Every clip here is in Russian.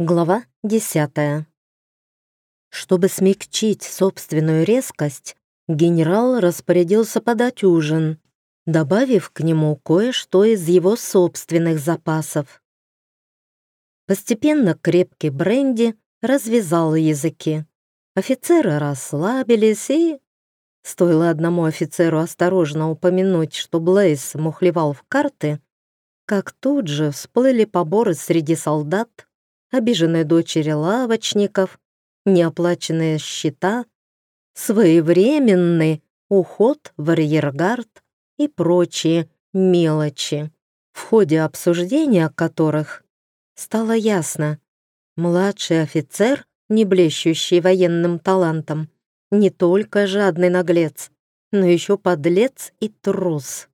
Глава десятая. Чтобы смягчить собственную резкость, генерал распорядился подать ужин, добавив к нему кое-что из его собственных запасов. Постепенно крепкий бренди развязал языки. Офицеры расслабились и... Стоило одному офицеру осторожно упомянуть, что Блейз мухлевал в карты, как тут же всплыли поборы среди солдат, обиженные дочери лавочников, неоплаченные счета, своевременный уход в арьергард и прочие мелочи, в ходе обсуждения которых стало ясно, младший офицер, не блещущий военным талантом, не только жадный наглец, но еще подлец и трус.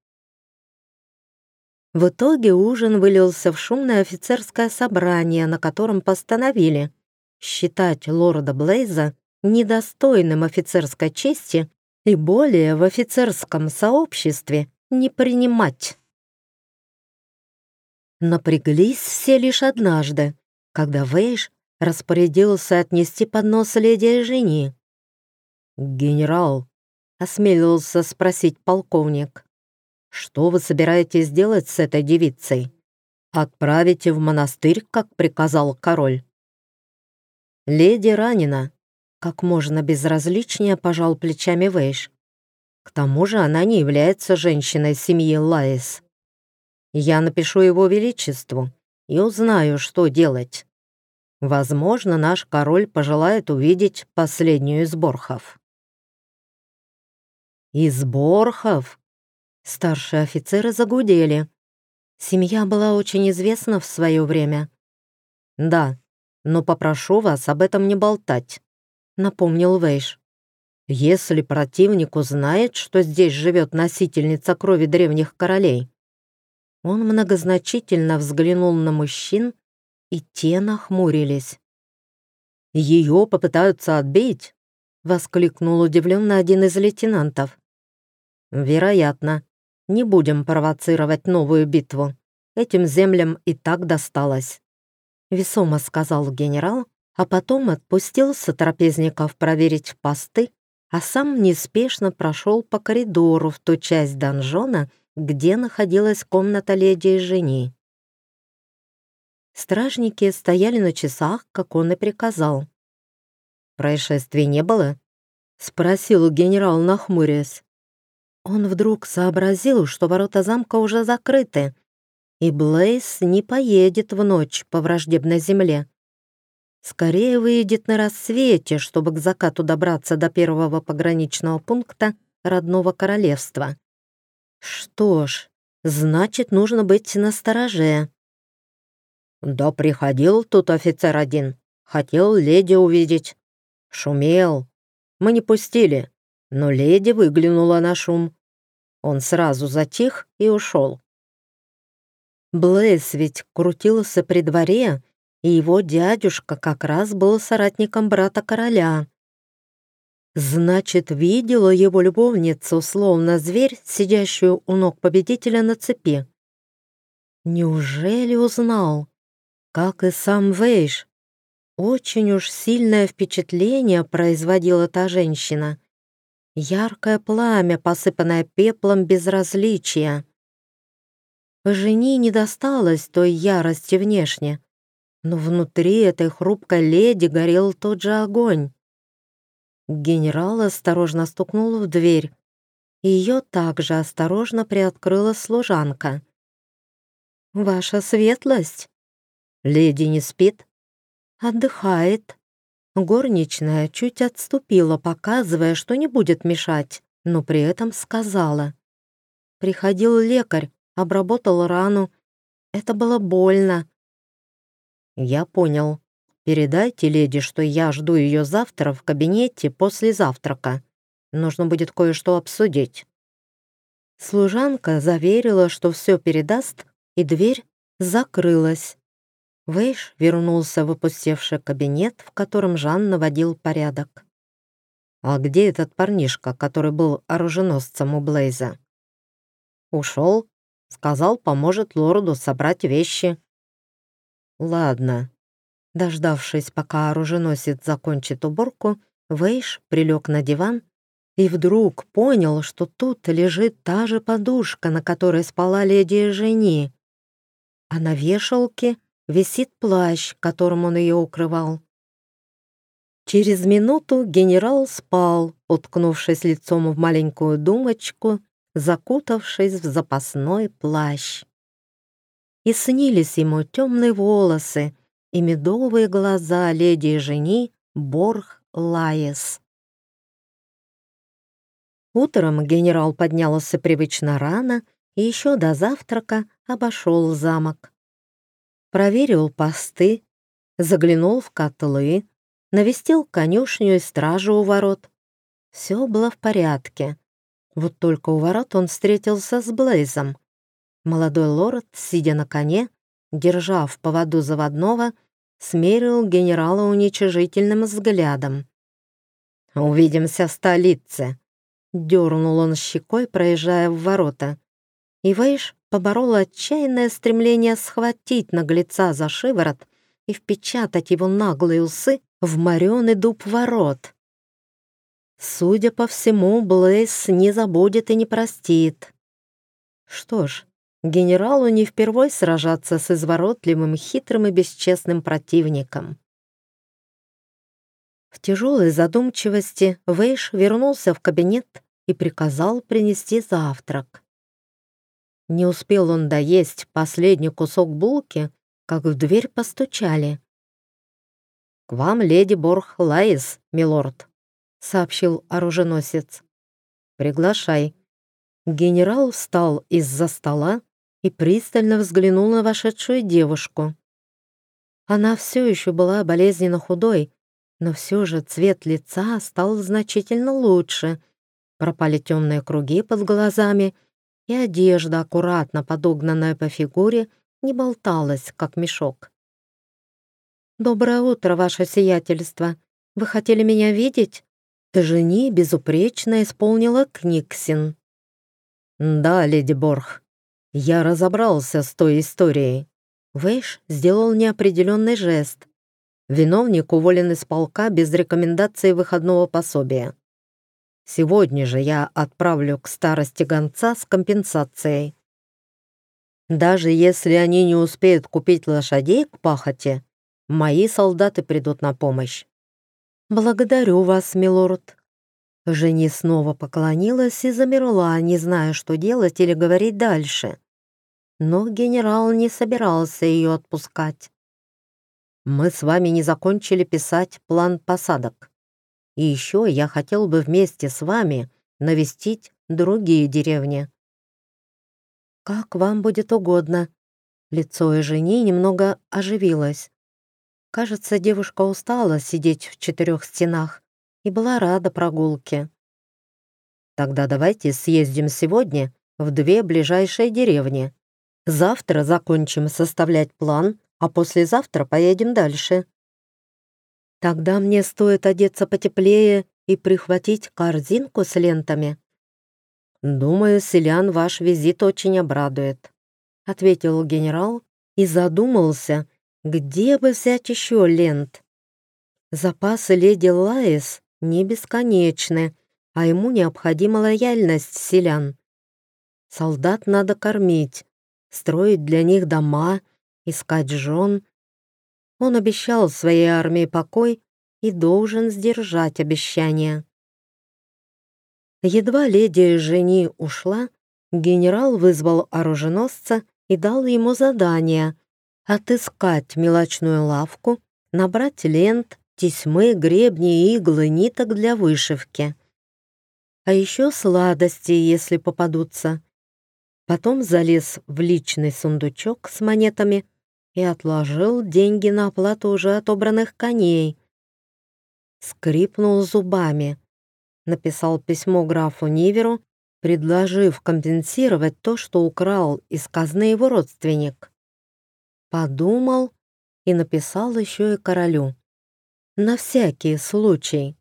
В итоге ужин вылился в шумное офицерское собрание, на котором постановили считать лорда Блейза недостойным офицерской чести и более в офицерском сообществе не принимать. Напряглись все лишь однажды, когда Вейш распорядился отнести поднос леди жени. «Генерал», — осмелился спросить полковник, что вы собираетесь делать с этой девицей? Отправите в монастырь, как приказал король. Леди ранена. Как можно безразличнее пожал плечами Вейш. К тому же она не является женщиной семьи Лаис. Я напишу его величеству и узнаю, что делать. Возможно, наш король пожелает увидеть последнюю из Борхов. «Из Борхов?» Старшие офицеры загудели. Семья была очень известна в свое время. «Да, но попрошу вас об этом не болтать», — напомнил Вейш. «Если противник узнает, что здесь живет носительница крови древних королей». Он многозначительно взглянул на мужчин, и те нахмурились. «Ее попытаются отбить?» — воскликнул удивленно один из лейтенантов. «Вероятно», не будем провоцировать новую битву. Этим землям и так досталось. Весомо сказал генерал, а потом отпустил сотрапезников проверить посты, а сам неспешно прошел по коридору в ту часть донжона, где находилась комната леди и жени. Стражники стояли на часах, как он и приказал. «Происшествий не было?» — спросил генерал, нахмурясь. Он вдруг сообразил, что ворота замка уже закрыты, и Блейс не поедет в ночь по враждебной земле. Скорее выйдет на рассвете, чтобы к закату добраться до первого пограничного пункта родного королевства. Что ж, значит, нужно быть настороже. Да приходил тут офицер один, хотел леди увидеть. Шумел. Мы не пустили, но леди выглянула на шум. Он сразу затих и ушел. Блэйс ведь крутился при дворе, и его дядюшка как раз был соратником брата короля. Значит, видела его любовницу, словно зверь, сидящую у ног победителя на цепи. Неужели узнал? Как и сам Вейш. Очень уж сильное впечатление производила та женщина. Яркое пламя, посыпанное пеплом безразличия. Жени не досталось той ярости внешне, но внутри этой хрупкой леди горел тот же огонь. Генерал осторожно стукнул в дверь. Ее также осторожно приоткрыла служанка. «Ваша светлость?» «Леди не спит?» «Отдыхает», Горничная чуть отступила, показывая, что не будет мешать, но при этом сказала. Приходил лекарь, обработал рану. Это было больно. Я понял. Передайте леди, что я жду ее завтра в кабинете после завтрака. Нужно будет кое-что обсудить. Служанка заверила, что все передаст, и дверь закрылась. Вейш вернулся в опустевший кабинет, в котором Жан наводил порядок. «А где этот парнишка, который был оруженосцем у Блейза?» «Ушел. Сказал, поможет лорду собрать вещи». «Ладно. Дождавшись, пока оруженосец закончит уборку, Вейш прилег на диван и вдруг понял, что тут лежит та же подушка, на которой спала леди Жени, а на вешалке висит плащ, которым он ее укрывал. Через минуту генерал спал, уткнувшись лицом в маленькую думочку, закутавшись в запасной плащ. И снились ему темные волосы и медовые глаза леди и жени Борх Лаес. Утром генерал поднялся привычно рано и еще до завтрака обошел замок. Проверил посты, заглянул в котлы, навестил конюшню и стражу у ворот. Все было в порядке. Вот только у ворот он встретился с Блейзом. Молодой лорд, сидя на коне, держа в поводу заводного, смерил генерала уничижительным взглядом. «Увидимся в столице», — дернул он щекой, проезжая в ворота. И Вейш поборол отчаянное стремление схватить наглеца за шиворот и впечатать его наглые усы в мореный дуб ворот. Судя по всему, Блейс не забудет и не простит. Что ж, генералу не впервой сражаться с изворотливым, хитрым и бесчестным противником. В тяжелой задумчивости Вейш вернулся в кабинет и приказал принести завтрак. Не успел он доесть последний кусок булки, как в дверь постучали. «К вам леди Борх Лаис, милорд», — сообщил оруженосец. «Приглашай». Генерал встал из-за стола и пристально взглянул на вошедшую девушку. Она все еще была болезненно худой, но все же цвет лица стал значительно лучше. Пропали темные круги под глазами, и одежда, аккуратно подогнанная по фигуре, не болталась, как мешок. «Доброе утро, ваше сиятельство. Вы хотели меня видеть?» Жени безупречно исполнила Книксин. «Да, леди Борх, я разобрался с той историей». Вейш сделал неопределенный жест. Виновник уволен из полка без рекомендации выходного пособия. Сегодня же я отправлю к старости гонца с компенсацией. Даже если они не успеют купить лошадей к пахоте, Мои солдаты придут на помощь. Благодарю вас, милорд. Жени снова поклонилась и замерла, не зная, что делать или говорить дальше. Но генерал не собирался ее отпускать. Мы с вами не закончили писать план посадок. И еще я хотел бы вместе с вами навестить другие деревни. Как вам будет угодно. Лицо жени немного оживилось. Кажется, девушка устала сидеть в четырех стенах и была рада прогулке. Тогда давайте съездим сегодня в две ближайшие деревни. Завтра закончим составлять план, а послезавтра поедем дальше. Тогда мне стоит одеться потеплее и прихватить корзинку с лентами. Думаю, селян ваш визит очень обрадует, ответил генерал и задумался, где бы взять еще лент? Запасы леди Лаис не бесконечны, а ему необходима лояльность селян. Солдат надо кормить, строить для них дома, искать жен. Он обещал своей армии покой и должен сдержать обещание. Едва леди жени ушла, генерал вызвал оруженосца и дал ему задание отыскать мелочную лавку, набрать лент, тесьмы, гребни, иглы, ниток для вышивки. А еще сладости, если попадутся. Потом залез в личный сундучок с монетами и отложил деньги на оплату уже отобранных коней. Скрипнул зубами. Написал письмо графу Ниверу, предложив компенсировать то, что украл из казны его родственник. Подумал и написал еще и королю. На всякий случай.